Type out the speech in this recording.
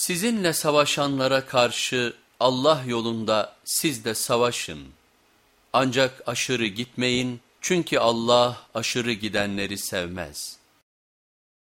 Sizinle savaşanlara karşı Allah yolunda siz de savaşın. Ancak aşırı gitmeyin çünkü Allah aşırı gidenleri sevmez.''